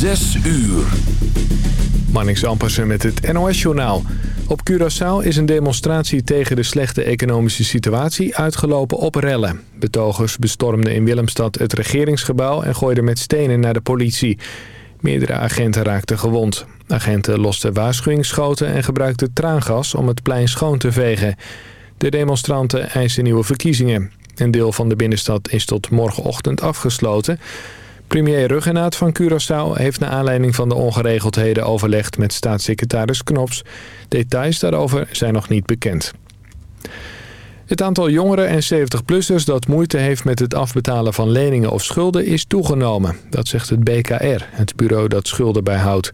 Zes uur. Marnix Ampersen met het NOS-journaal. Op Curaçao is een demonstratie tegen de slechte economische situatie uitgelopen op rellen. Betogers bestormden in Willemstad het regeringsgebouw en gooiden met stenen naar de politie. Meerdere agenten raakten gewond. Agenten losten waarschuwingsschoten en gebruikten traangas om het plein schoon te vegen. De demonstranten eisen nieuwe verkiezingen. Een deel van de binnenstad is tot morgenochtend afgesloten. Premier Ruggenaat van Curaçao heeft naar aanleiding van de ongeregeldheden overlegd met staatssecretaris Knops. Details daarover zijn nog niet bekend. Het aantal jongeren en 70-plussers dat moeite heeft met het afbetalen van leningen of schulden is toegenomen. Dat zegt het BKR, het bureau dat schulden bijhoudt.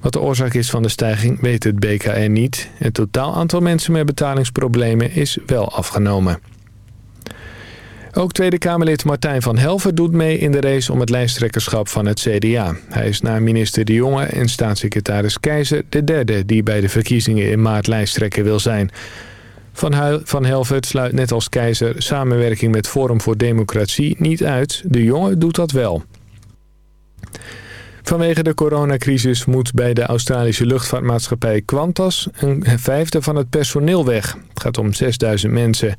Wat de oorzaak is van de stijging weet het BKR niet. Het totaal aantal mensen met betalingsproblemen is wel afgenomen. Ook Tweede Kamerlid Martijn van Helver doet mee in de race om het lijsttrekkerschap van het CDA. Hij is na minister De Jonge en staatssecretaris Keizer de derde die bij de verkiezingen in maart lijsttrekker wil zijn. Van, van Helvert sluit net als Keizer samenwerking met Forum voor Democratie niet uit. De Jonge doet dat wel. Vanwege de coronacrisis moet bij de Australische luchtvaartmaatschappij Qantas een vijfde van het personeel weg. Het gaat om 6000 mensen.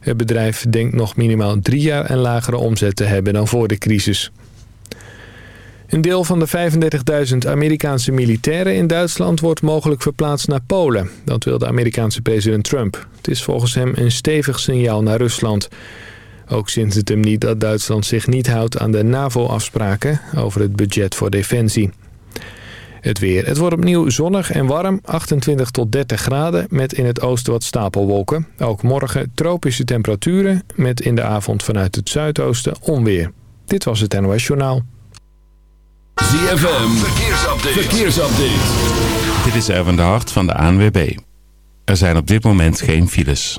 Het bedrijf denkt nog minimaal drie jaar een lagere omzet te hebben dan voor de crisis. Een deel van de 35.000 Amerikaanse militairen in Duitsland wordt mogelijk verplaatst naar Polen. Dat wil de Amerikaanse president Trump. Het is volgens hem een stevig signaal naar Rusland. Ook zint het hem niet dat Duitsland zich niet houdt aan de NAVO-afspraken over het budget voor defensie. Het weer. Het wordt opnieuw zonnig en warm, 28 tot 30 graden, met in het oosten wat stapelwolken. Ook morgen tropische temperaturen, met in de avond vanuit het zuidoosten onweer. Dit was het NOS Journaal. ZFM, verkeersupdate. verkeersupdate. Dit is Erwin de Hart van de ANWB. Er zijn op dit moment geen files.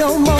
No more.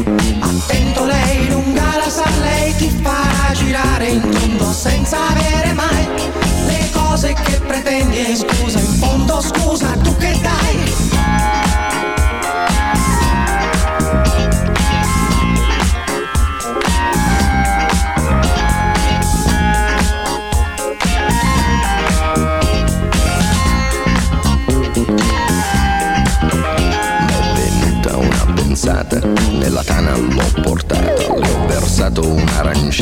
Ti farà girare in tondo senza avere mai le cose che pretendi. E scusa in fondo scusa tu che dai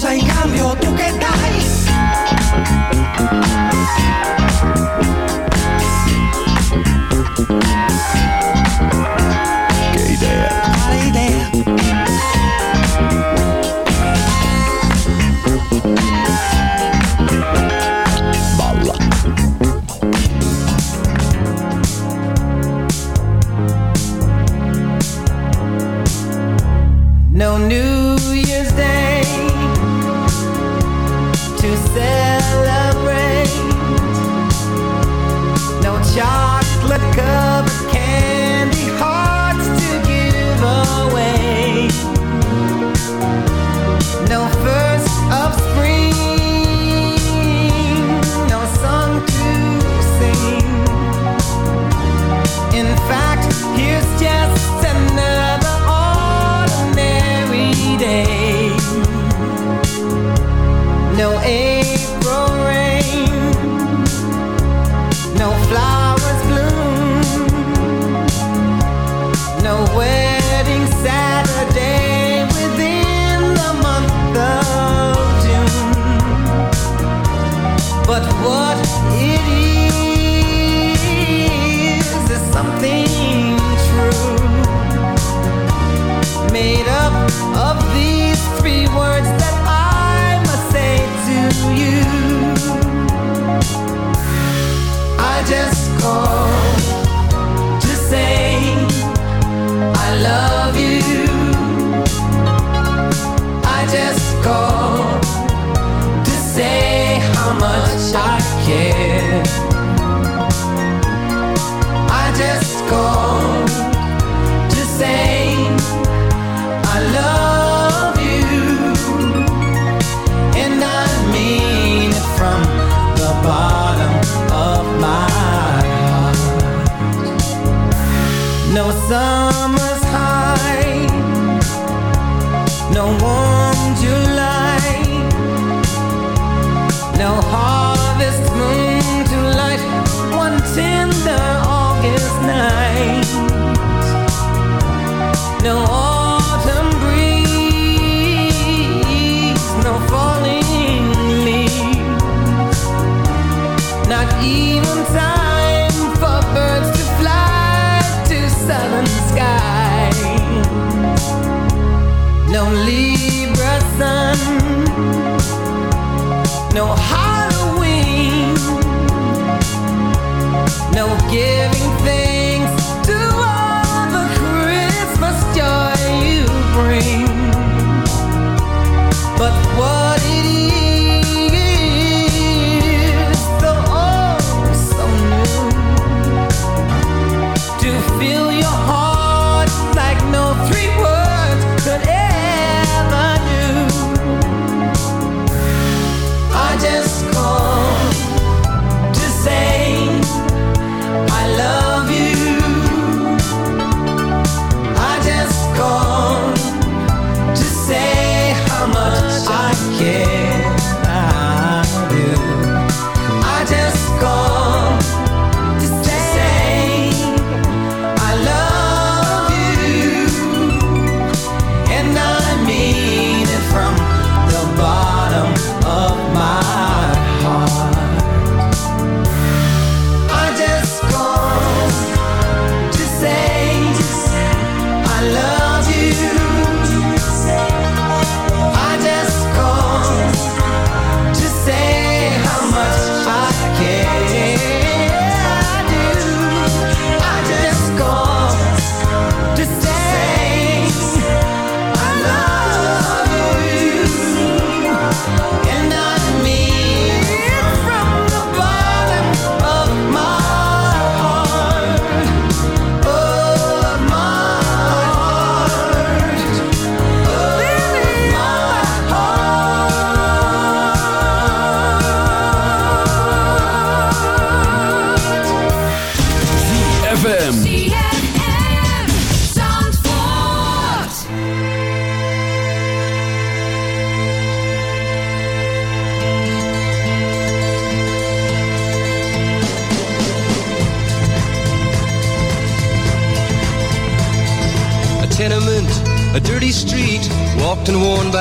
cosa in cambio, ¿tú qué dais?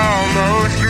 Almost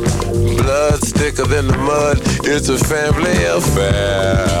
Thicker than the mud. It's a family affair.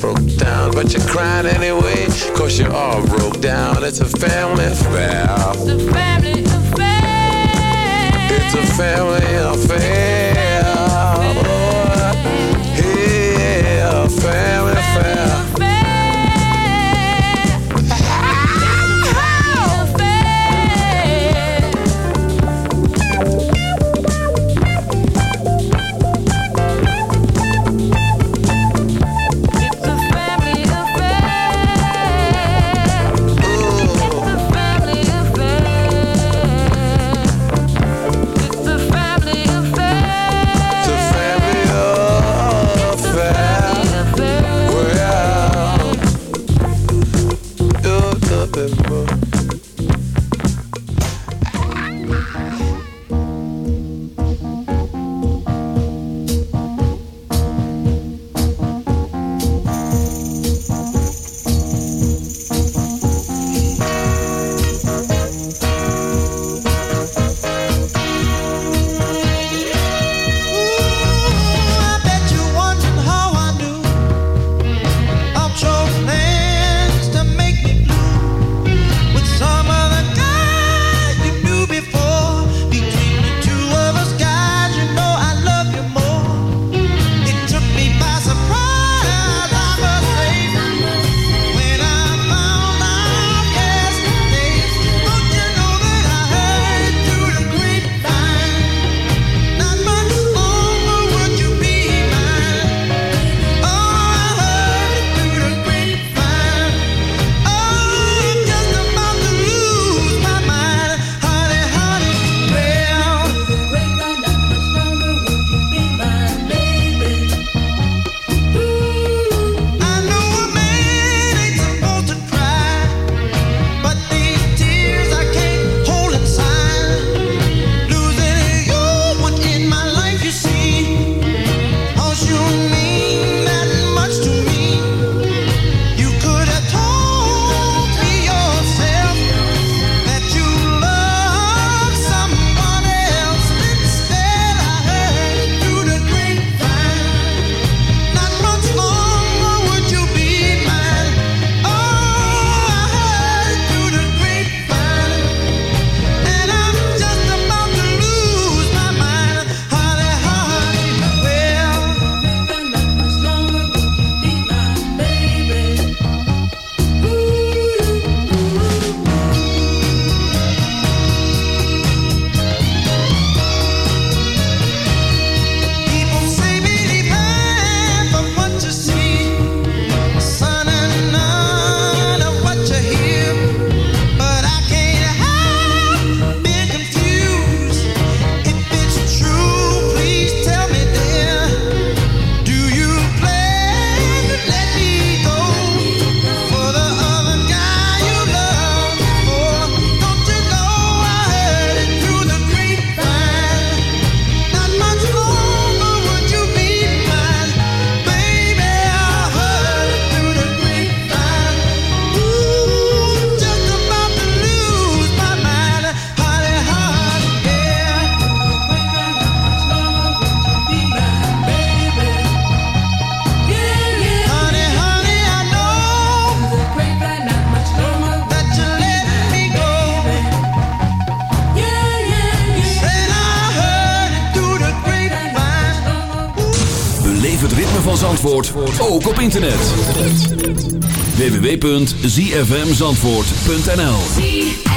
broke down. But you're crying anyway cause you're all broke down. It's a family affair. It's a family affair. It's a family affair. Oh, yeah, a family affair. Family affair. www.zfmzandvoort.nl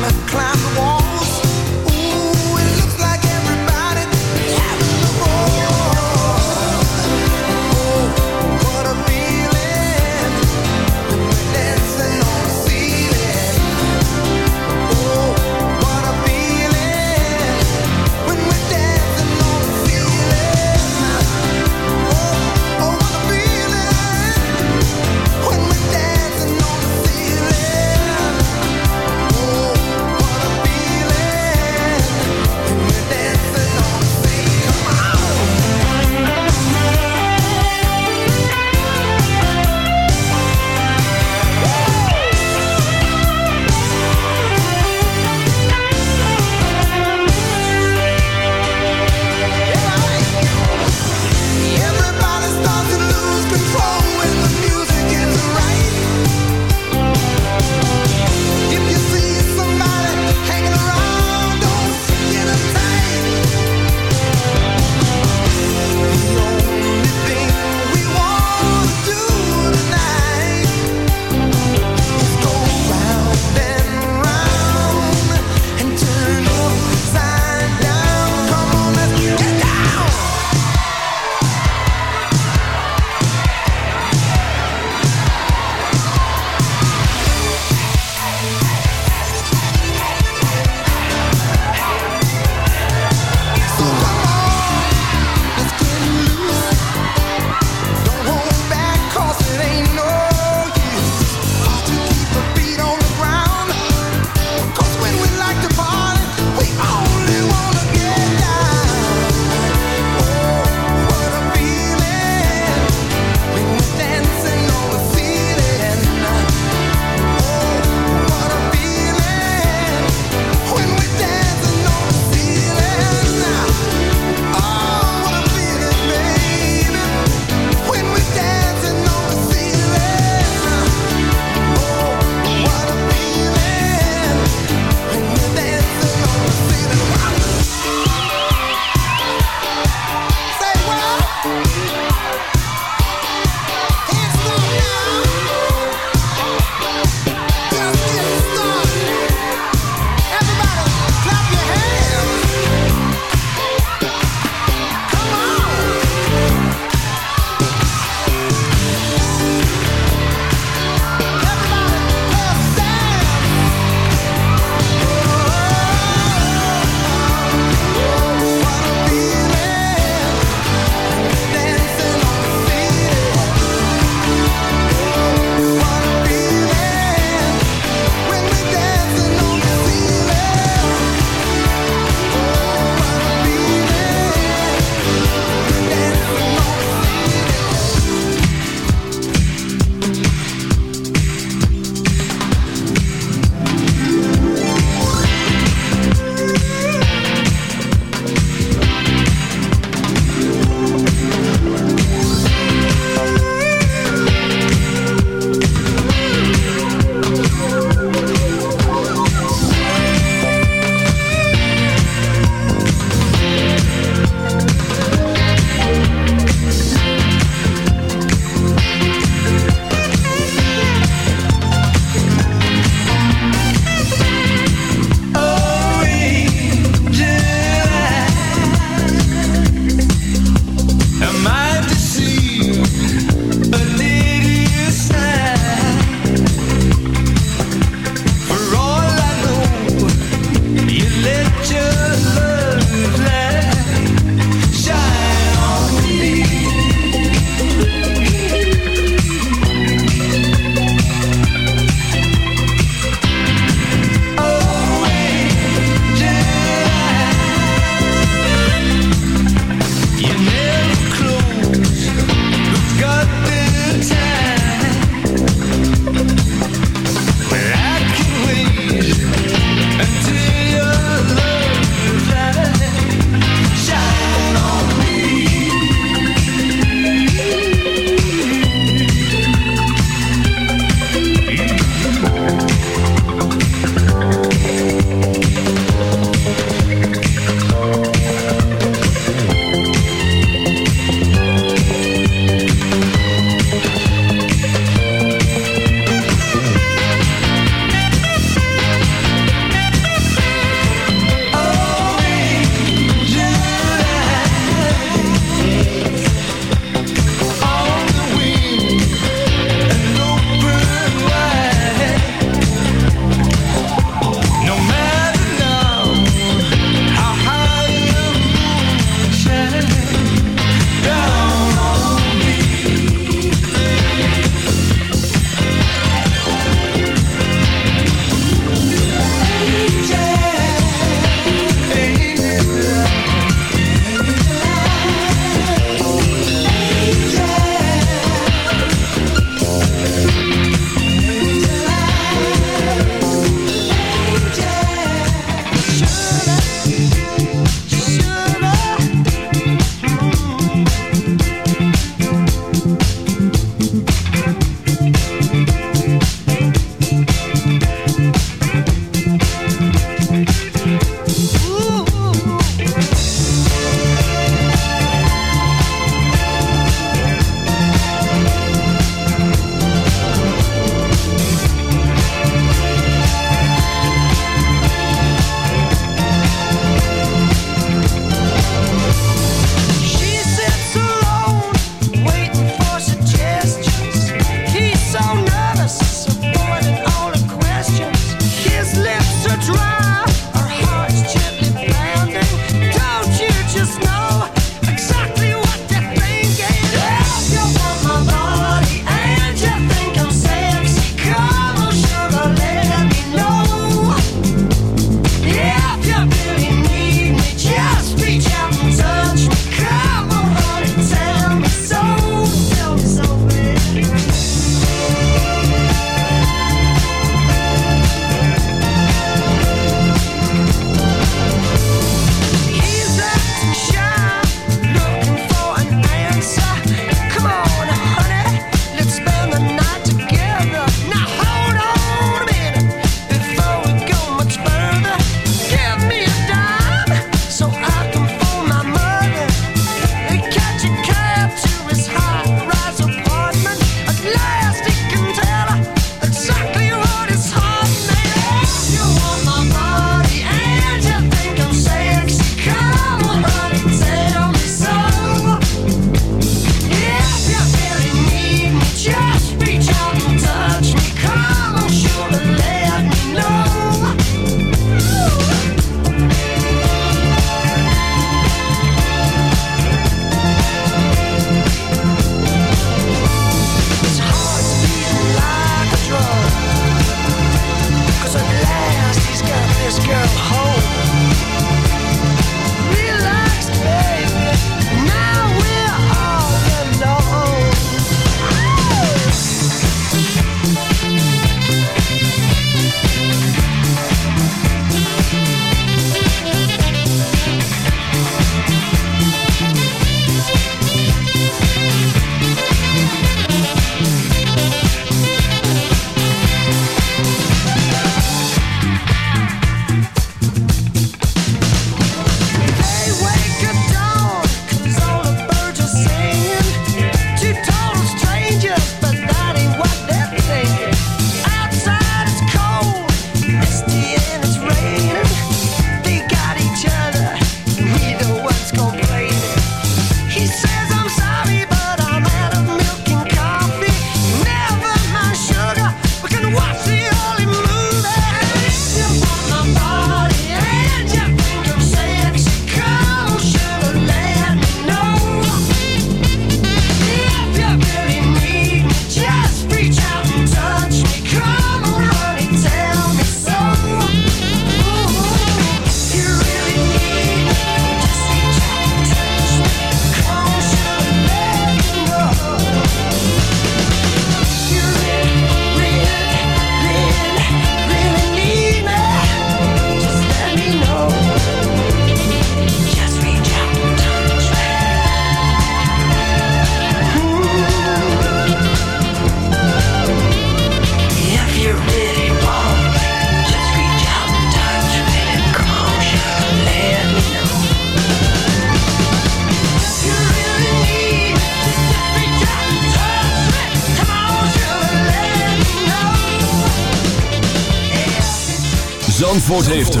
heeft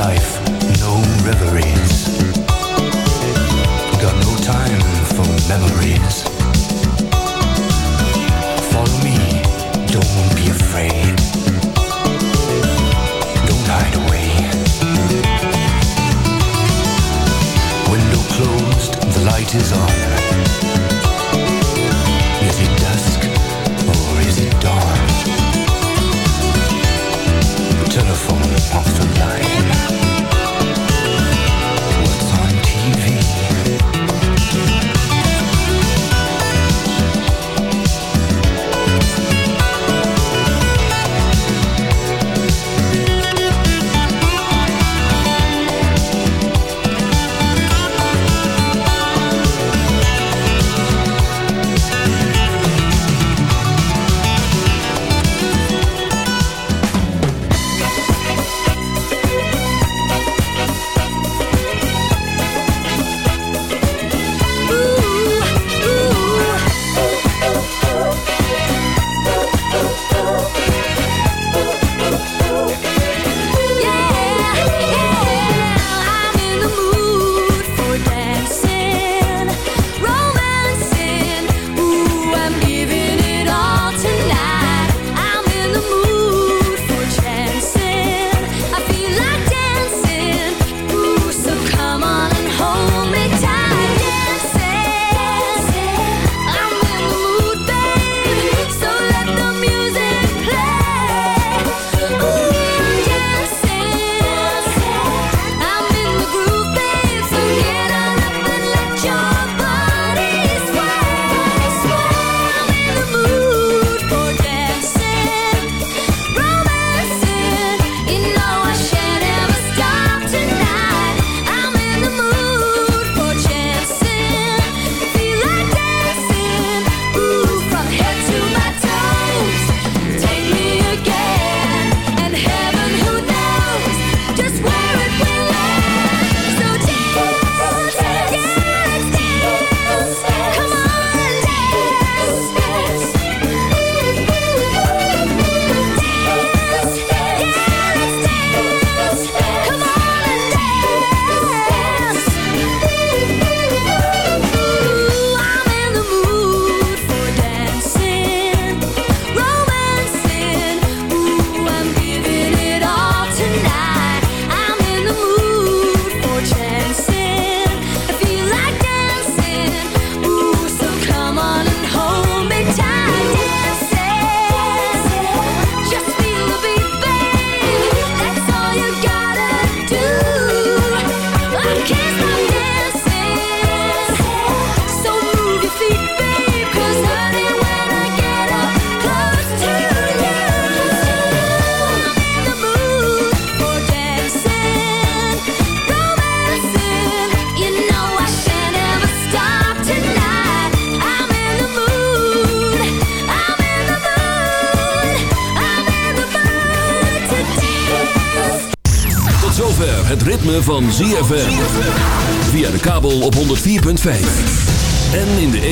life, no reveries. Got no time for memories.